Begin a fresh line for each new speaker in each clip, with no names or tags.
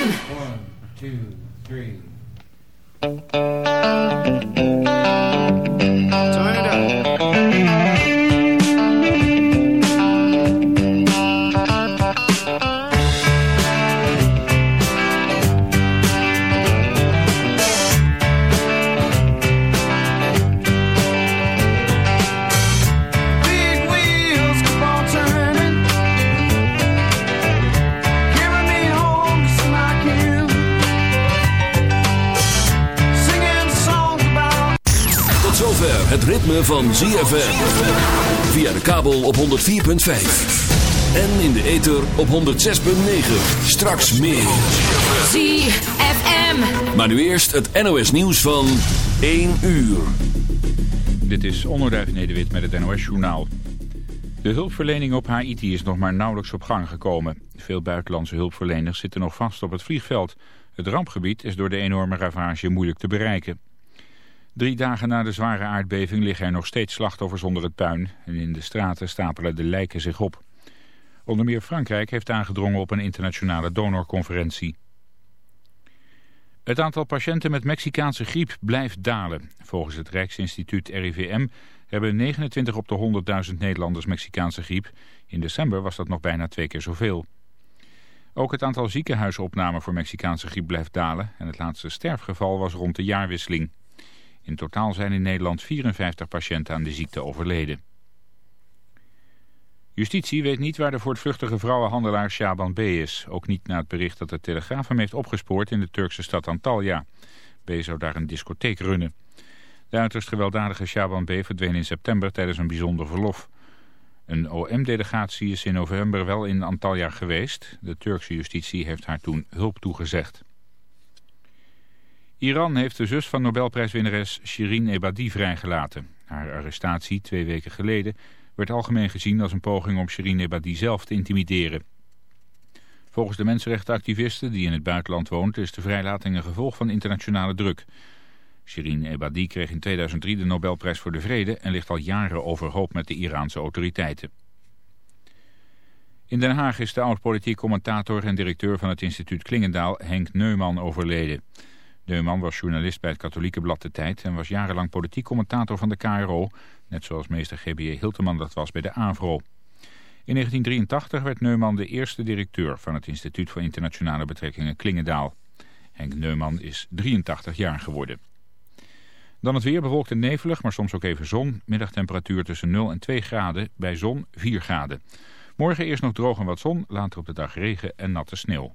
One, two, three.
Ritme van ZFM. Via de kabel op 104.5. En in de ether op 106.9. Straks meer.
ZFM.
Maar nu eerst het NOS nieuws van 1 uur.
Dit is Onderduif Nederwit met het NOS-journaal. De hulpverlening op Haiti is nog maar nauwelijks op gang gekomen. Veel buitenlandse hulpverleners zitten nog vast op het vliegveld. Het rampgebied is door de enorme ravage moeilijk te bereiken. Drie dagen na de zware aardbeving liggen er nog steeds slachtoffers onder het puin... en in de straten stapelen de lijken zich op. Onder meer Frankrijk heeft aangedrongen op een internationale donorconferentie. Het aantal patiënten met Mexicaanse griep blijft dalen. Volgens het Rijksinstituut RIVM hebben 29 op de 100.000 Nederlanders Mexicaanse griep. In december was dat nog bijna twee keer zoveel. Ook het aantal ziekenhuisopnamen voor Mexicaanse griep blijft dalen... en het laatste sterfgeval was rond de jaarwisseling. In totaal zijn in Nederland 54 patiënten aan de ziekte overleden. Justitie weet niet waar de voortvluchtige vrouwenhandelaar Shaban B. is. Ook niet na het bericht dat de Telegraaf hem heeft opgespoord in de Turkse stad Antalya. B. zou daar een discotheek runnen. De uiterst gewelddadige Shaban B. verdween in september tijdens een bijzonder verlof. Een OM-delegatie is in november wel in Antalya geweest. De Turkse justitie heeft haar toen hulp toegezegd. Iran heeft de zus van Nobelprijswinnares Shirin Ebadi vrijgelaten. Haar arrestatie twee weken geleden werd algemeen gezien als een poging om Shirin Ebadi zelf te intimideren. Volgens de mensenrechtenactivisten die in het buitenland woont is de vrijlating een gevolg van internationale druk. Shirin Ebadi kreeg in 2003 de Nobelprijs voor de Vrede en ligt al jaren overhoop met de Iraanse autoriteiten. In Den Haag is de oud-politiek commentator en directeur van het instituut Klingendaal Henk Neumann overleden. Neumann was journalist bij het katholieke blad De Tijd en was jarenlang politiek commentator van de KRO, net zoals meester G.B.J. Hilteman dat was bij de AVRO. In 1983 werd Neumann de eerste directeur van het Instituut voor Internationale Betrekkingen Klingendaal. Henk Neumann is 83 jaar geworden. Dan het weer bewolkt en nevelig, maar soms ook even zon. Middagtemperatuur tussen 0 en 2 graden, bij zon 4 graden. Morgen eerst nog droog en wat zon, later op de dag regen en natte sneeuw.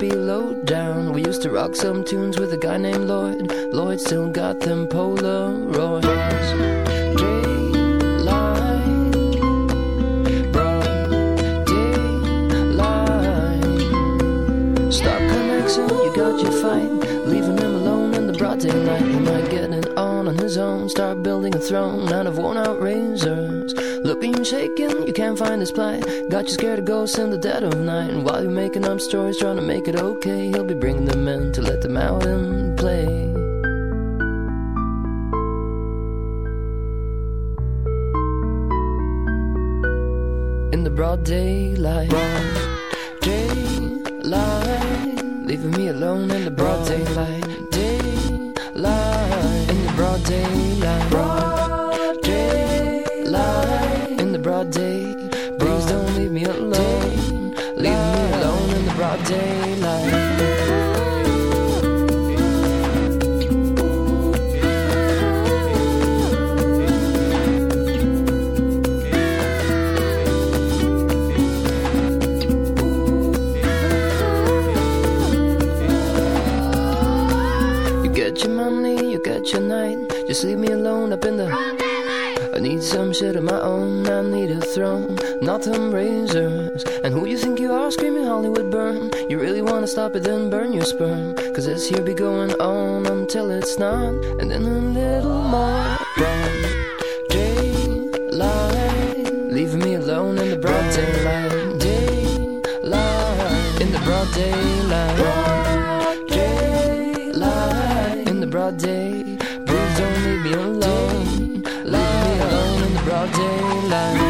happy low down. We used to rock some tunes with a guy named Lloyd. Lloyd still got them Polaroids. You got your fight. Leaving him alone in the broad daylight. He might get it on on his own. Start building a throne out of worn out razors. Looking shaken, you can't find his plight. Got you scared of ghosts in the dead of night. And while you're making up stories, trying to make it okay, he'll be bringing them in to let them out and play. in the broad daylight. Broad daylight, leaving me alone in the broad daylight. Daylight, in the broad daylight. Broad broad day. Please don't leave me alone. Leave me alone in the broad daylight. You get your money, you get your night. Just leave me alone up in the. Need some shit of my own. I need a throne, not them razors. And who you think you are, screaming Hollywood burn? You really wanna stop it, then burn your sperm. Cause this here be going on until it's not. And then a little more. Daylight, leaving me alone in the broad daylight. Daylight, in the broad daylight. Daylight.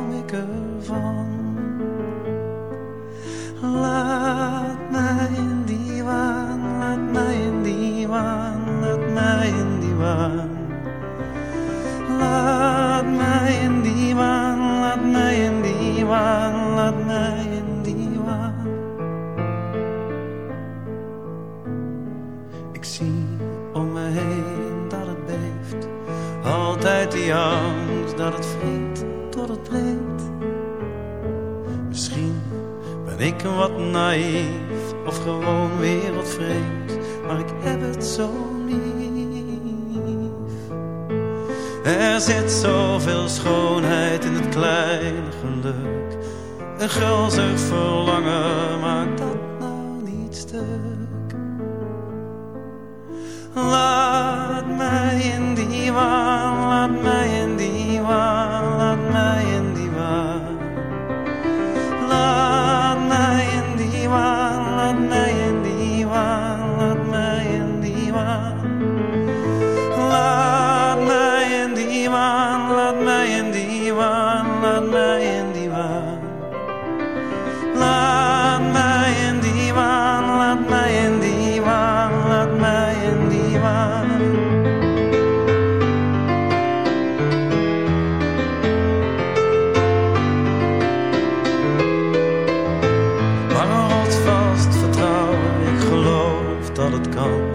dat het kan.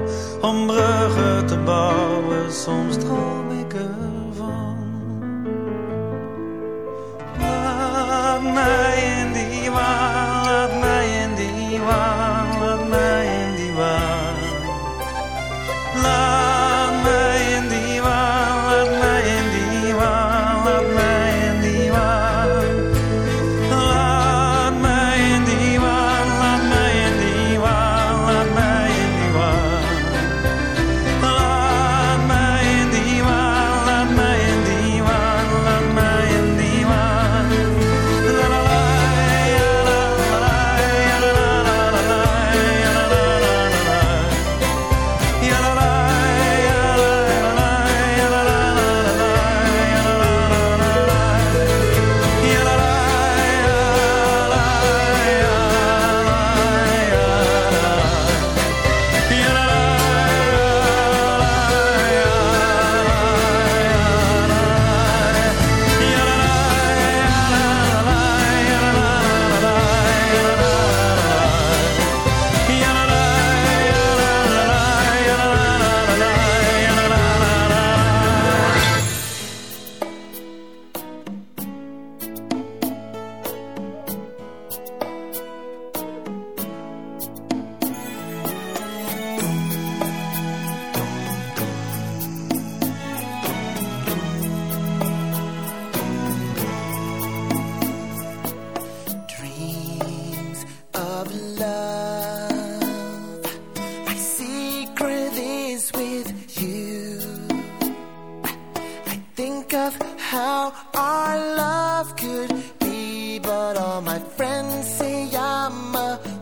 of how our love could be, but all my friends say I'm a